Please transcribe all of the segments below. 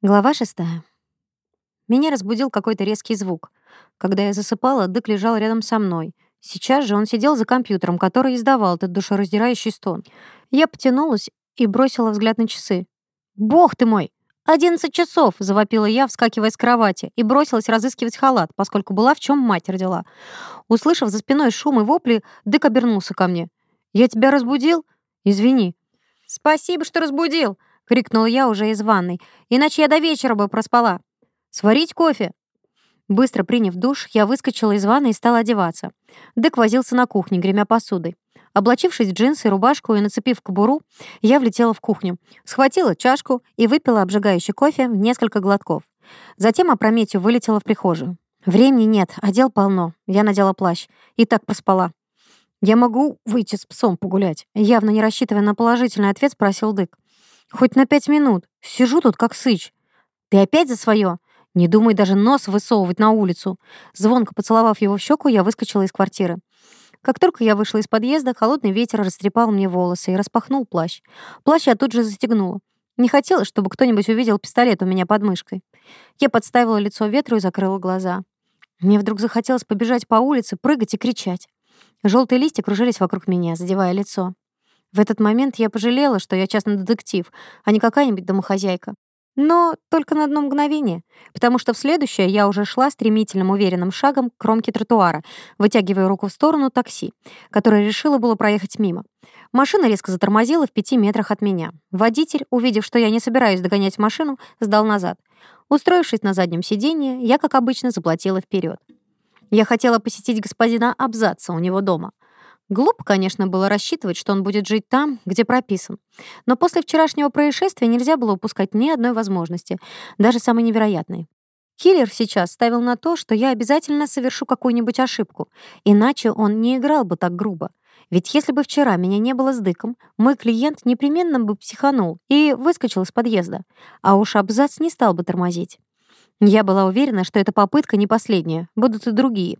Глава 6. Меня разбудил какой-то резкий звук. Когда я засыпала, Дык лежал рядом со мной. Сейчас же он сидел за компьютером, который издавал этот душераздирающий стон. Я потянулась и бросила взгляд на часы. «Бог ты мой! «Одиннадцать часов!» — завопила я, вскакивая с кровати, и бросилась разыскивать халат, поскольку была в чем мать родила. Услышав за спиной шум и вопли, Дык обернулся ко мне. «Я тебя разбудил? Извини». «Спасибо, что разбудил!» — крикнул я уже из ванной. «Иначе я до вечера бы проспала. Сварить кофе?» Быстро приняв душ, я выскочила из ванны и стала одеваться. Дык возился на кухне, гремя посудой. Облачившись в джинсы, рубашку и нацепив кобуру, я влетела в кухню, схватила чашку и выпила обжигающий кофе в несколько глотков. Затем опрометью вылетела в прихожую. Времени нет, а одел полно. Я надела плащ. И так проспала. «Я могу выйти с псом погулять?» Явно не рассчитывая на положительный ответ, спросил Дык. Хоть на пять минут. Сижу тут как сыч. Ты опять за свое? Не думай даже нос высовывать на улицу. Звонко поцеловав его в щеку, я выскочила из квартиры. Как только я вышла из подъезда, холодный ветер растрепал мне волосы и распахнул плащ. Плащ я тут же застегнула. Не хотелось, чтобы кто-нибудь увидел пистолет у меня под мышкой. Я подставила лицо ветру и закрыла глаза. Мне вдруг захотелось побежать по улице, прыгать и кричать. Желтые листья кружились вокруг меня, задевая лицо. В этот момент я пожалела, что я частный детектив, а не какая-нибудь домохозяйка. Но только на одно мгновение, потому что в следующее я уже шла стремительным уверенным шагом к кромке тротуара, вытягивая руку в сторону такси, которое решило было проехать мимо. Машина резко затормозила в пяти метрах от меня. Водитель, увидев, что я не собираюсь догонять машину, сдал назад. Устроившись на заднем сиденье, я, как обычно, заплатила вперед. Я хотела посетить господина Абзаца у него дома. Глупо, конечно, было рассчитывать, что он будет жить там, где прописан. Но после вчерашнего происшествия нельзя было упускать ни одной возможности, даже самой невероятной. Киллер сейчас ставил на то, что я обязательно совершу какую-нибудь ошибку, иначе он не играл бы так грубо. Ведь если бы вчера меня не было с дыком, мой клиент непременно бы психанул и выскочил из подъезда, а уж абзац не стал бы тормозить. Я была уверена, что эта попытка не последняя, будут и другие.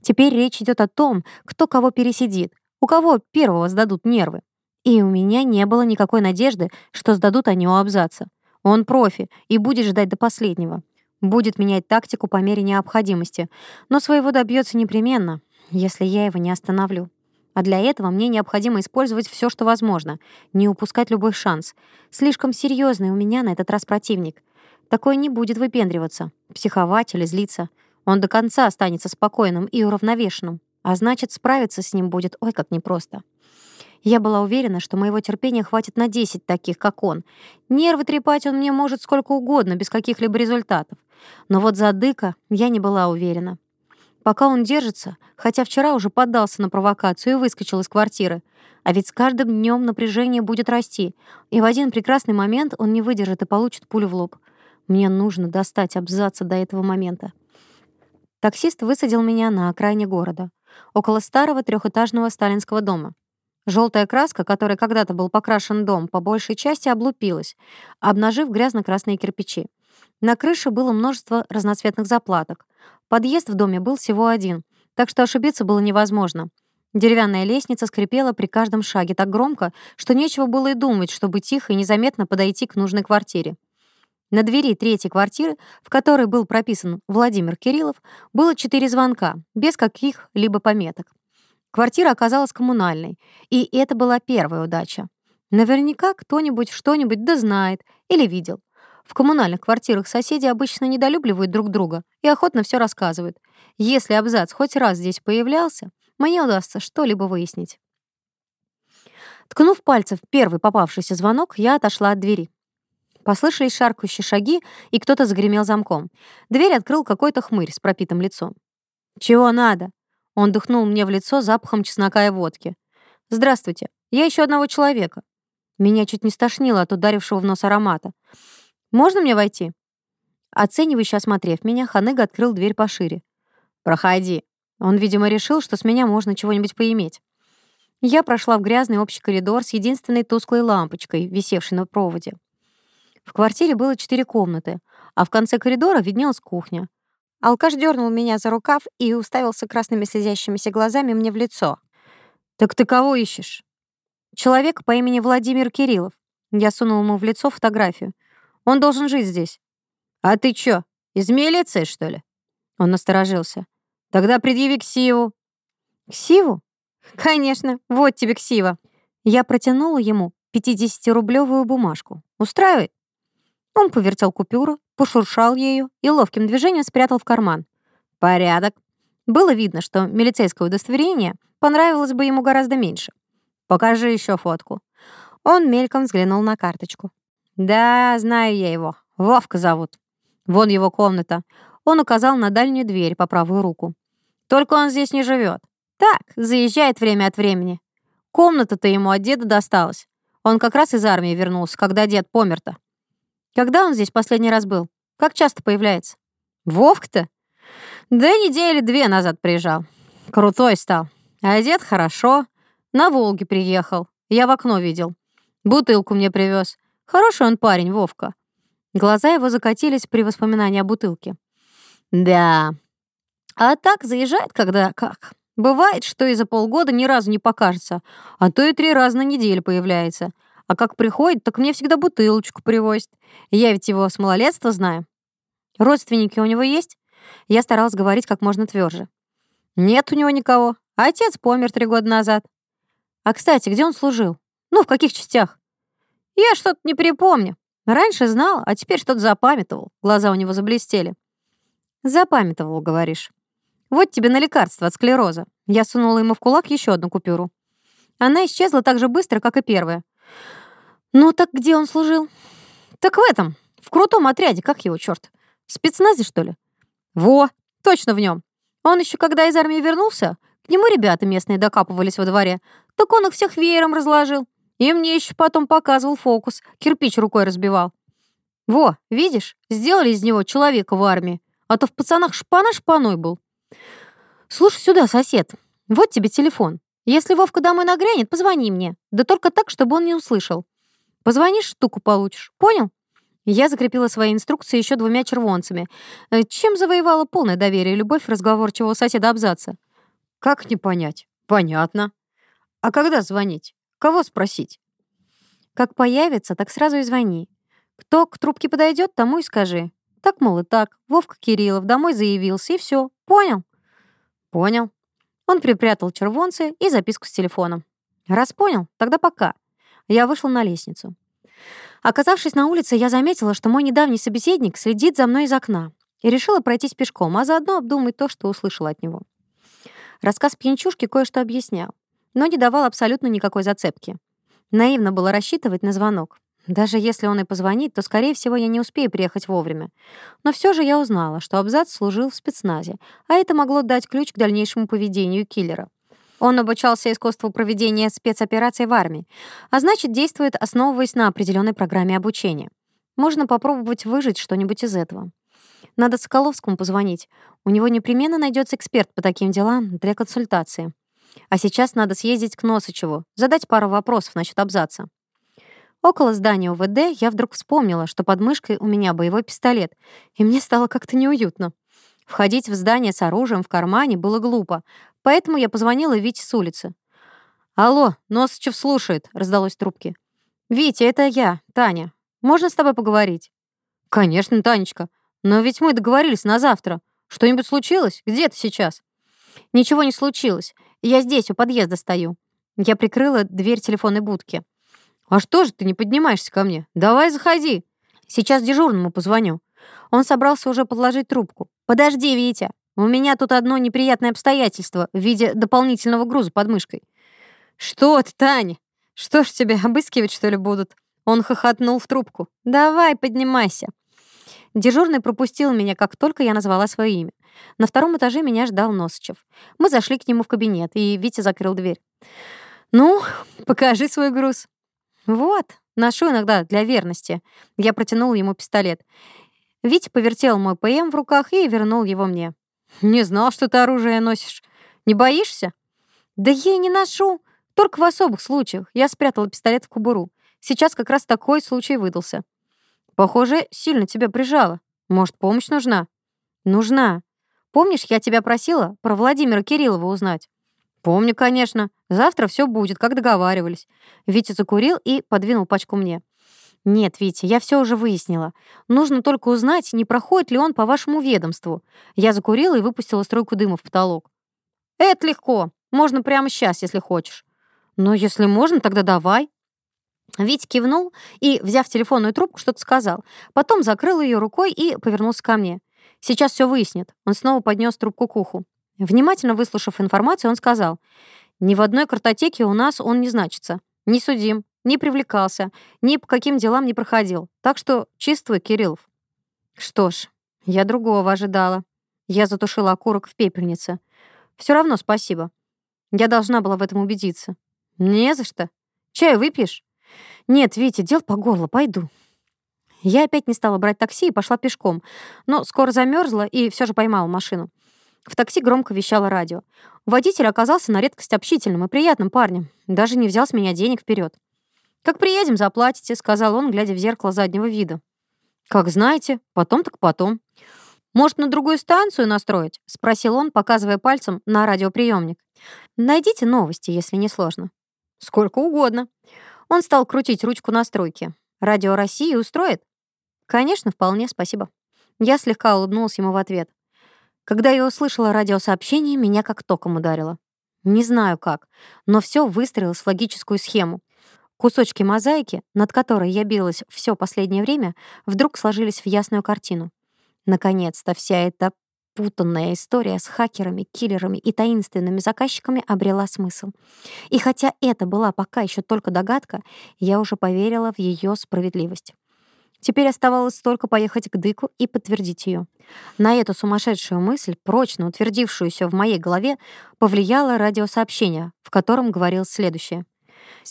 Теперь речь идет о том, кто кого пересидит, у кого первого сдадут нервы. И у меня не было никакой надежды, что сдадут они у абзаца. Он профи и будет ждать до последнего. Будет менять тактику по мере необходимости, но своего добьется непременно, если я его не остановлю. А для этого мне необходимо использовать все, что возможно, не упускать любой шанс. Слишком серьезный у меня на этот раз противник. Такой не будет выпендриваться, психовать или злиться. Он до конца останется спокойным и уравновешенным, а значит, справиться с ним будет ой как непросто. Я была уверена, что моего терпения хватит на 10 таких, как он. Нервы трепать он мне может сколько угодно, без каких-либо результатов. Но вот за дыка я не была уверена. Пока он держится, хотя вчера уже поддался на провокацию и выскочил из квартиры. А ведь с каждым днем напряжение будет расти, и в один прекрасный момент он не выдержит и получит пулю в лоб. Мне нужно достать абзаца до этого момента. Таксист высадил меня на окраине города, около старого трехэтажного сталинского дома. Желтая краска, которой когда-то был покрашен дом, по большей части облупилась, обнажив грязно-красные кирпичи. На крыше было множество разноцветных заплаток. Подъезд в доме был всего один, так что ошибиться было невозможно. Деревянная лестница скрипела при каждом шаге так громко, что нечего было и думать, чтобы тихо и незаметно подойти к нужной квартире. На двери третьей квартиры, в которой был прописан Владимир Кириллов, было четыре звонка, без каких-либо пометок. Квартира оказалась коммунальной, и это была первая удача. Наверняка кто-нибудь что-нибудь дознает или видел. В коммунальных квартирах соседи обычно недолюбливают друг друга и охотно все рассказывают. Если абзац хоть раз здесь появлялся, мне удастся что-либо выяснить. Ткнув пальцем в первый попавшийся звонок, я отошла от двери. Послышались шаркающие шаги, и кто-то загремел замком. Дверь открыл какой-то хмырь с пропитым лицом. «Чего надо?» Он дыхнул мне в лицо запахом чеснока и водки. «Здравствуйте. Я еще одного человека». Меня чуть не стошнило от ударившего в нос аромата. «Можно мне войти?» Оценивающе осмотрев меня, Ханыга открыл дверь пошире. «Проходи». Он, видимо, решил, что с меня можно чего-нибудь поиметь. Я прошла в грязный общий коридор с единственной тусклой лампочкой, висевшей на проводе. В квартире было четыре комнаты, а в конце коридора виднелась кухня. Алкаш дернул меня за рукав и уставился красными слезящимися глазами мне в лицо. «Так ты кого ищешь?» «Человек по имени Владимир Кириллов». Я сунул ему в лицо фотографию. «Он должен жить здесь». «А ты чё, из милиции, что ли?» Он насторожился. «Тогда предъяви ксиву». «Ксиву?» «Конечно, вот тебе ксива». Я протянула ему 50-рублевую бумажку. «Устраивает?» Он повертел купюру, пошуршал ею и ловким движением спрятал в карман. Порядок. Было видно, что милицейское удостоверение понравилось бы ему гораздо меньше. «Покажи еще фотку». Он мельком взглянул на карточку. «Да, знаю я его. Вовка зовут. Вон его комната». Он указал на дальнюю дверь по правую руку. «Только он здесь не живет. Так, заезжает время от времени. Комната-то ему от деда досталась. Он как раз из армии вернулся, когда дед помер-то. Когда он здесь последний раз был? Как часто появляется? Вовк-то? Да недели две назад приезжал. Крутой стал. Одет хорошо. На Волге приехал. Я в окно видел. Бутылку мне привез. Хороший он парень, Вовка. Глаза его закатились при воспоминании о бутылке. Да. А так заезжает, когда как. Бывает, что и за полгода ни разу не покажется, а то и три раза на неделю появляется. А как приходит, так мне всегда бутылочку привозит. Я ведь его с малолетства знаю. Родственники у него есть? Я старалась говорить как можно тверже. Нет у него никого. Отец помер три года назад. А, кстати, где он служил? Ну, в каких частях? Я что-то не припомню. Раньше знал, а теперь что-то запамятовал. Глаза у него заблестели. Запамятовал, говоришь. Вот тебе на лекарство от склероза. Я сунула ему в кулак еще одну купюру. Она исчезла так же быстро, как и первая. Ну так где он служил? Так в этом, в крутом отряде, как его, черт? В спецназе, что ли? Во, точно в нем. Он еще когда из армии вернулся, к нему ребята местные докапывались во дворе. Так он их всех веером разложил. И мне еще потом показывал фокус. Кирпич рукой разбивал. Во, видишь, сделали из него человека в армии. А то в пацанах шпана шпаной был. Слушай сюда, сосед. Вот тебе телефон. Если Вовка домой нагрянет, позвони мне. Да только так, чтобы он не услышал. Позвонишь, штуку получишь. Понял? Я закрепила свои инструкции еще двумя червонцами. Э, чем завоевала полное доверие и любовь разговорчивого соседа абзаца? Как не понять? Понятно. А когда звонить? Кого спросить? Как появится, так сразу и звони. Кто к трубке подойдет, тому и скажи. Так, мол, и так. Вовка Кириллов домой заявился, и все. Понял? Понял. Он припрятал червонцы и записку с телефоном. Раз понял, тогда пока. Я вышла на лестницу. Оказавшись на улице, я заметила, что мой недавний собеседник следит за мной из окна и решила пройтись пешком, а заодно обдумать то, что услышала от него. Рассказ пьянчушки кое-что объяснял, но не давал абсолютно никакой зацепки. Наивно было рассчитывать на звонок. Даже если он и позвонит, то, скорее всего, я не успею приехать вовремя. Но все же я узнала, что абзац служил в спецназе, а это могло дать ключ к дальнейшему поведению киллера — он обучался искусству проведения спецопераций в армии, а значит, действует, основываясь на определенной программе обучения. Можно попробовать выжить что-нибудь из этого. Надо Соколовскому позвонить. У него непременно найдется эксперт по таким делам для консультации. А сейчас надо съездить к Носычеву, задать пару вопросов насчет абзаца. Около здания УВД я вдруг вспомнила, что под мышкой у меня боевой пистолет, и мне стало как-то неуютно. Входить в здание с оружием в кармане было глупо, поэтому я позвонила Вите с улицы. «Алло, Носычев слушает», — раздалось в трубке. «Витя, это я, Таня. Можно с тобой поговорить?» «Конечно, Танечка. Но ведь мы договорились на завтра. Что-нибудь случилось? Где ты сейчас?» «Ничего не случилось. Я здесь, у подъезда стою». Я прикрыла дверь телефонной будки. «А что же ты не поднимаешься ко мне? Давай заходи. Сейчас дежурному позвоню». Он собрался уже подложить трубку. «Подожди, Витя! У меня тут одно неприятное обстоятельство в виде дополнительного груза под мышкой». «Что ты, Таня? Что ж тебя обыскивать, что ли, будут?» Он хохотнул в трубку. «Давай, поднимайся». Дежурный пропустил меня, как только я назвала свое имя. На втором этаже меня ждал Носычев. Мы зашли к нему в кабинет, и Витя закрыл дверь. «Ну, покажи свой груз». «Вот, ношу иногда для верности». Я протянула ему пистолет. Витя повертел мой ПМ в руках и вернул его мне. «Не знал, что ты оружие носишь. Не боишься?» «Да я и не ношу. Только в особых случаях. Я спрятала пистолет в кобуру. Сейчас как раз такой случай выдался». «Похоже, сильно тебя прижало. Может, помощь нужна?» «Нужна. Помнишь, я тебя просила про Владимира Кириллова узнать?» «Помню, конечно. Завтра все будет, как договаривались». Витя закурил и подвинул пачку мне. «Нет, Витя, я все уже выяснила. Нужно только узнать, не проходит ли он по вашему ведомству». Я закурила и выпустила стройку дыма в потолок. «Это легко. Можно прямо сейчас, если хочешь». Но если можно, тогда давай», Вить кивнул и, взяв телефонную трубку, что-то сказал. Потом закрыл ее рукой и повернулся ко мне. «Сейчас все выяснит». Он снова поднес трубку к уху. Внимательно выслушав информацию, он сказал. «Ни в одной картотеке у нас он не значится. Не судим, не привлекался, ни по каким делам не проходил. Так что чистый Кириллов». «Что ж, я другого ожидала». Я затушила окурок в пепельнице. Все равно спасибо. Я должна была в этом убедиться. Не за что. Чай выпьешь? Нет, Витя, дел по горло, пойду. Я опять не стала брать такси и пошла пешком, но скоро замерзла и все же поймала машину. В такси громко вещало радио. Водитель оказался на редкость общительным и приятным парнем. Даже не взял с меня денег вперед. «Как приедем, заплатите», — сказал он, глядя в зеркало заднего вида. «Как знаете, потом так потом». «Может, на другую станцию настроить?» — спросил он, показывая пальцем на радиоприемник. «Найдите новости, если не сложно». «Сколько угодно». Он стал крутить ручку настройки. «Радио России устроит?» «Конечно, вполне, спасибо». Я слегка улыбнулась ему в ответ. Когда я услышала радиосообщение, меня как током ударило. Не знаю как, но все выстроилось в логическую схему. Кусочки мозаики, над которой я билась все последнее время, вдруг сложились в ясную картину. Наконец-то вся эта путанная история с хакерами, киллерами и таинственными заказчиками обрела смысл. И хотя это была пока еще только догадка, я уже поверила в ее справедливость. Теперь оставалось только поехать к Дыку и подтвердить ее. На эту сумасшедшую мысль, прочно утвердившуюся в моей голове, повлияло радиосообщение, в котором говорилось следующее.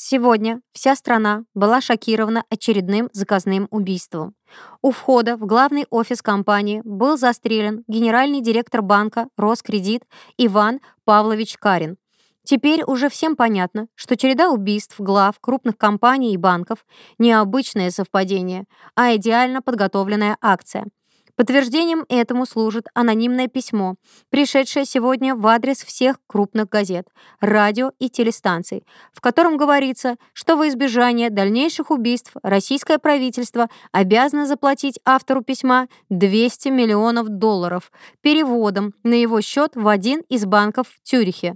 Сегодня вся страна была шокирована очередным заказным убийством. У входа в главный офис компании был застрелен генеральный директор банка «Роскредит» Иван Павлович Карин. Теперь уже всем понятно, что череда убийств глав крупных компаний и банков – необычное совпадение, а идеально подготовленная акция – Подтверждением этому служит анонимное письмо, пришедшее сегодня в адрес всех крупных газет, радио и телестанций, в котором говорится, что во избежание дальнейших убийств российское правительство обязано заплатить автору письма 200 миллионов долларов переводом на его счет в один из банков в Тюрихе.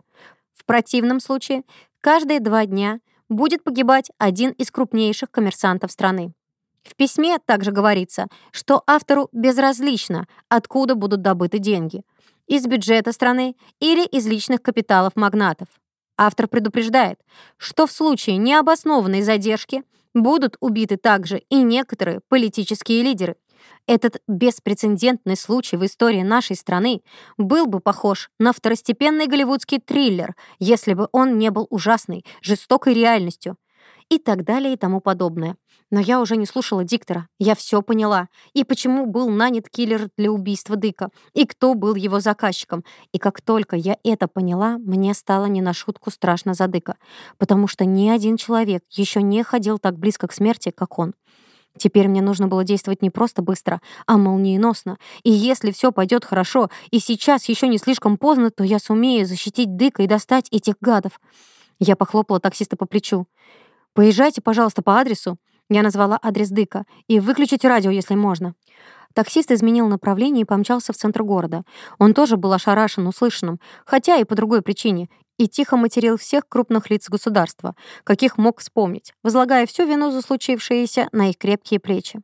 В противном случае каждые два дня будет погибать один из крупнейших коммерсантов страны. В письме также говорится, что автору безразлично, откуда будут добыты деньги – из бюджета страны или из личных капиталов магнатов. Автор предупреждает, что в случае необоснованной задержки будут убиты также и некоторые политические лидеры. Этот беспрецедентный случай в истории нашей страны был бы похож на второстепенный голливудский триллер, если бы он не был ужасной, жестокой реальностью и так далее и тому подобное. Но я уже не слушала диктора. Я все поняла. И почему был нанят киллер для убийства Дыка. И кто был его заказчиком. И как только я это поняла, мне стало не на шутку страшно за Дыка. Потому что ни один человек еще не ходил так близко к смерти, как он. Теперь мне нужно было действовать не просто быстро, а молниеносно. И если все пойдет хорошо, и сейчас еще не слишком поздно, то я сумею защитить Дыка и достать этих гадов. Я похлопала таксиста по плечу. «Поезжайте, пожалуйста, по адресу. Я назвала адрес Дыка. «И выключить радио, если можно». Таксист изменил направление и помчался в центр города. Он тоже был ошарашен услышанным, хотя и по другой причине, и тихо материл всех крупных лиц государства, каких мог вспомнить, возлагая всю вину за случившееся на их крепкие плечи.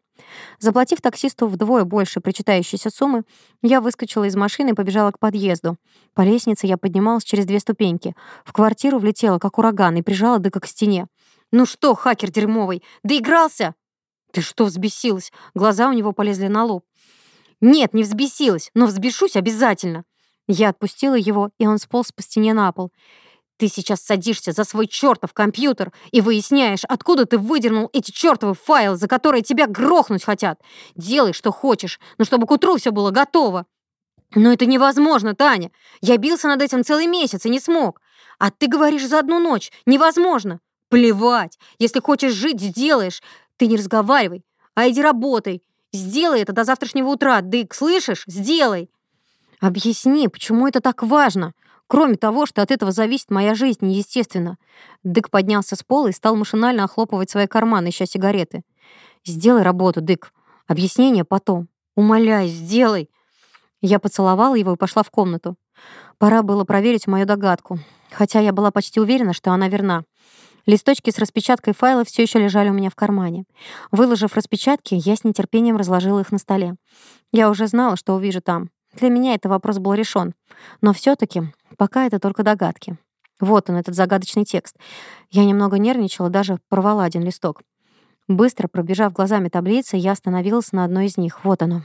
Заплатив таксисту вдвое больше причитающейся суммы, я выскочила из машины и побежала к подъезду. По лестнице я поднималась через две ступеньки. В квартиру влетела, как ураган, и прижала дыка к стене. «Ну что, хакер дерьмовый, доигрался?» «Ты что, взбесилась?» Глаза у него полезли на лоб. «Нет, не взбесилась, но взбешусь обязательно!» Я отпустила его, и он сполз по стене на пол. «Ты сейчас садишься за свой чертов компьютер и выясняешь, откуда ты выдернул эти чертовы файлы, за которые тебя грохнуть хотят. Делай, что хочешь, но чтобы к утру все было готово!» «Но это невозможно, Таня! Я бился над этим целый месяц и не смог! А ты говоришь за одну ночь! Невозможно! Плевать! Если хочешь жить, сделаешь! Ты не разговаривай, а иди работай! Сделай это до завтрашнего утра, дык, слышишь? Сделай!» «Объясни, почему это так важно? Кроме того, что от этого зависит моя жизнь, естественно». Дык поднялся с пола и стал машинально охлопывать свои карманы, ища сигареты. «Сделай работу, Дык. Объяснение потом. Умоляю, сделай!» Я поцеловала его и пошла в комнату. Пора было проверить мою догадку, хотя я была почти уверена, что она верна. Листочки с распечаткой файла все еще лежали у меня в кармане. Выложив распечатки, я с нетерпением разложила их на столе. Я уже знала, что увижу там. Для меня этот вопрос был решен. Но все-таки пока это только догадки. Вот он, этот загадочный текст. Я немного нервничала, даже порвала один листок. Быстро пробежав глазами таблицы, я остановилась на одной из них. Вот оно.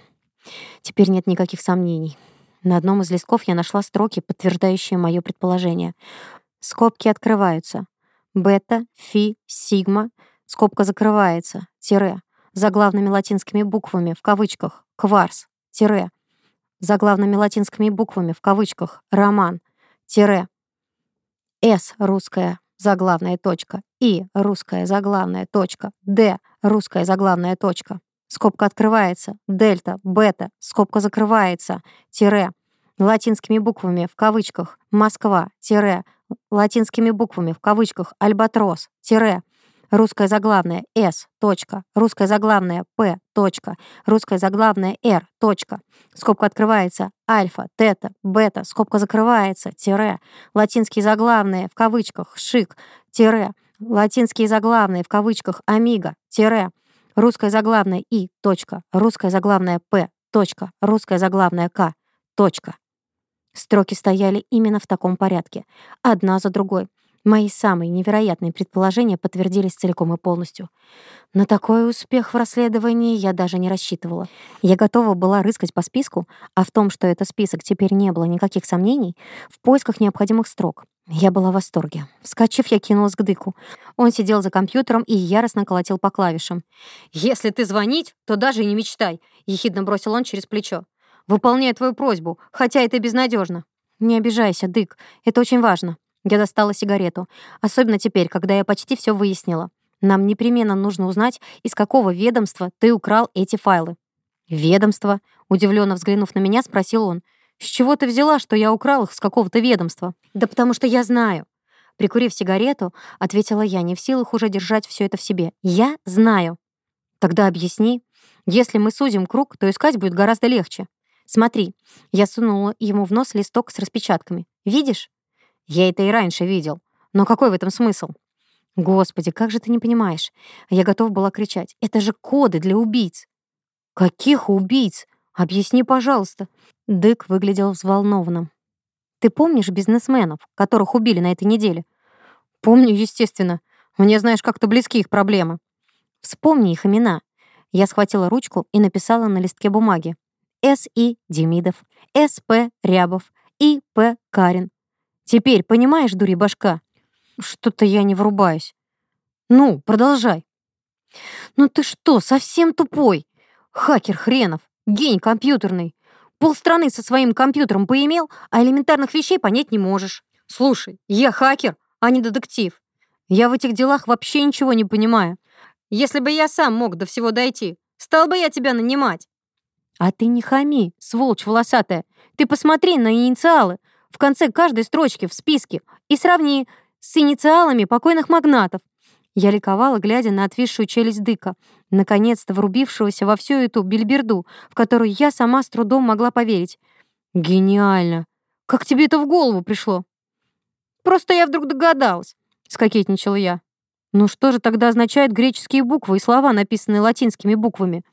Теперь нет никаких сомнений. На одном из листков я нашла строки, подтверждающие мое предположение. Скобки открываются бета, фи, сигма, скобка закрывается, тире, за главными латинскими буквами, в кавычках, кварс, тире, за главными латинскими буквами, в кавычках, роман, тире, С русская заглавная точка, И русская заглавная точка, Д русская заглавная точка, скобка открывается, дельта, бета, скобка закрывается, тире, латинскими буквами, в кавычках, Москва, тире, латинскими буквами в кавычках «Альбатрос», тире, русская заглавная «С», точка, русская заглавная «П», точка, русская заглавная «Р», точка, скобка открывается «Альфа», «Тета», «Бета», скобка закрывается, тире, латинские заглавные в кавычках «Шик», тире, латинские заглавные в кавычках «Амиго», тире, русская заглавная «И», точка, русская заглавная «П», точка, русская заглавная «К», точка. Строки стояли именно в таком порядке, одна за другой. Мои самые невероятные предположения подтвердились целиком и полностью. На такой успех в расследовании я даже не рассчитывала. Я готова была рыскать по списку, а в том, что это список, теперь не было никаких сомнений, в поисках необходимых строк. Я была в восторге. Вскочив, я кинулась к Дыку. Он сидел за компьютером и яростно колотил по клавишам. «Если ты звонить, то даже и не мечтай», — ехидно бросил он через плечо выполняя твою просьбу, хотя это безнадежно. Не обижайся, Дык, это очень важно. Я достала сигарету, особенно теперь, когда я почти все выяснила. Нам непременно нужно узнать, из какого ведомства ты украл эти файлы. Ведомство? Удивленно взглянув на меня, спросил он. С чего ты взяла, что я украл их с какого-то ведомства? Да потому что я знаю. Прикурив сигарету, ответила я, не в силах уже держать все это в себе. Я знаю. Тогда объясни. Если мы сузим круг, то искать будет гораздо легче. Смотри, я сунула ему в нос листок с распечатками. Видишь? Я это и раньше видел. Но какой в этом смысл? Господи, как же ты не понимаешь? Я готов была кричать. Это же коды для убийц. Каких убийц? Объясни, пожалуйста. Дык выглядел взволнованным. Ты помнишь бизнесменов, которых убили на этой неделе? Помню, естественно. Мне, знаешь, как-то близки их проблемы. Вспомни их имена. Я схватила ручку и написала на листке бумаги. С.И. Демидов, С.П. Рябов и П. Карин. Теперь понимаешь, дури башка? Что-то я не врубаюсь. Ну, продолжай. Ну ты что, совсем тупой? Хакер хренов, гений компьютерный. Полстраны со своим компьютером поимел, а элементарных вещей понять не можешь. Слушай, я хакер, а не детектив. Я в этих делах вообще ничего не понимаю. Если бы я сам мог до всего дойти, стал бы я тебя нанимать. «А ты не хами, сволочь волосатая. Ты посмотри на инициалы в конце каждой строчки в списке и сравни с инициалами покойных магнатов». Я ликовала, глядя на отвисшую челюсть дыка, наконец-то врубившегося во всю эту бильберду, в которую я сама с трудом могла поверить. «Гениально! Как тебе это в голову пришло?» «Просто я вдруг догадалась», — скокетничала я. «Ну что же тогда означают греческие буквы и слова, написанные латинскими буквами?»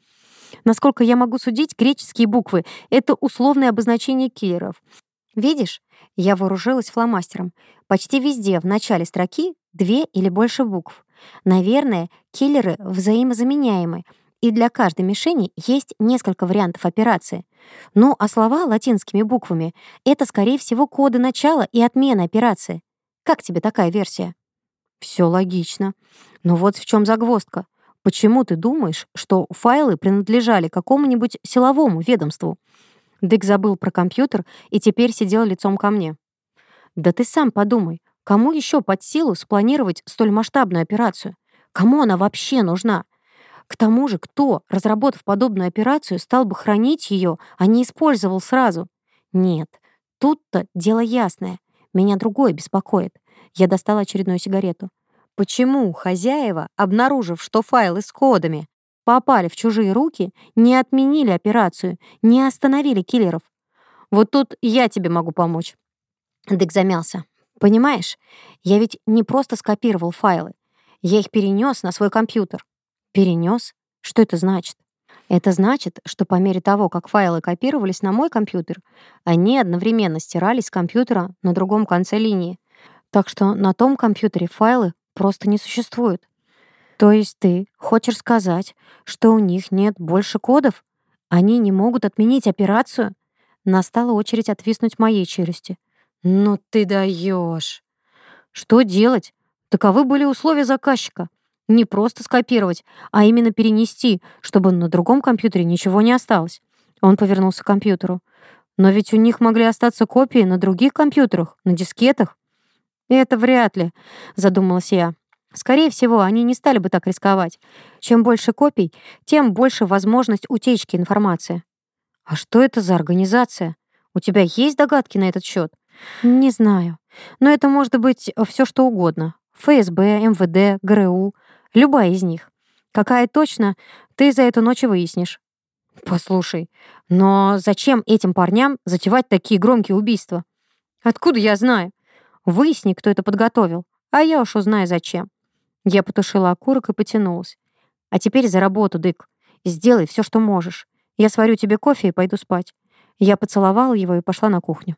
Насколько я могу судить, греческие буквы — это условное обозначение киллеров. Видишь, я вооружилась фломастером. Почти везде в начале строки две или больше букв. Наверное, киллеры взаимозаменяемы, и для каждой мишени есть несколько вариантов операции. Ну, а слова латинскими буквами — это, скорее всего, коды начала и отмены операции. Как тебе такая версия? Все логично. Но вот в чем загвоздка. Почему ты думаешь, что файлы принадлежали какому-нибудь силовому ведомству? Дык забыл про компьютер и теперь сидел лицом ко мне. Да ты сам подумай, кому еще под силу спланировать столь масштабную операцию? Кому она вообще нужна? К тому же, кто, разработав подобную операцию, стал бы хранить ее, а не использовал сразу? Нет, тут-то дело ясное. Меня другое беспокоит. Я достал очередную сигарету. Почему хозяева, обнаружив, что файлы с кодами попали в чужие руки, не отменили операцию, не остановили киллеров? Вот тут я тебе могу помочь. Дык замялся. Понимаешь, я ведь не просто скопировал файлы. Я их перенес на свой компьютер. Перенес? Что это значит? Это значит, что по мере того, как файлы копировались на мой компьютер, они одновременно стирались с компьютера на другом конце линии. Так что на том компьютере файлы просто не существует. То есть ты хочешь сказать, что у них нет больше кодов? Они не могут отменить операцию? Настала очередь отвиснуть моей челюсти. «Ну ты даешь!» «Что делать? Таковы были условия заказчика. Не просто скопировать, а именно перенести, чтобы на другом компьютере ничего не осталось». Он повернулся к компьютеру. «Но ведь у них могли остаться копии на других компьютерах, на дискетах». И «Это вряд ли», — задумалась я. Скорее всего, они не стали бы так рисковать. Чем больше копий, тем больше возможность утечки информации. А что это за организация? У тебя есть догадки на этот счет? Не знаю. Но это может быть э, все что угодно. ФСБ, МВД, ГРУ. Любая из них. Какая точно, ты за эту ночь выяснишь. Послушай, но зачем этим парням затевать такие громкие убийства? Откуда я знаю? Выясни, кто это подготовил. А я уж узнаю, зачем». Я потушила окурок и потянулась. «А теперь за работу, дык. Сделай все, что можешь. Я сварю тебе кофе и пойду спать». Я поцеловала его и пошла на кухню.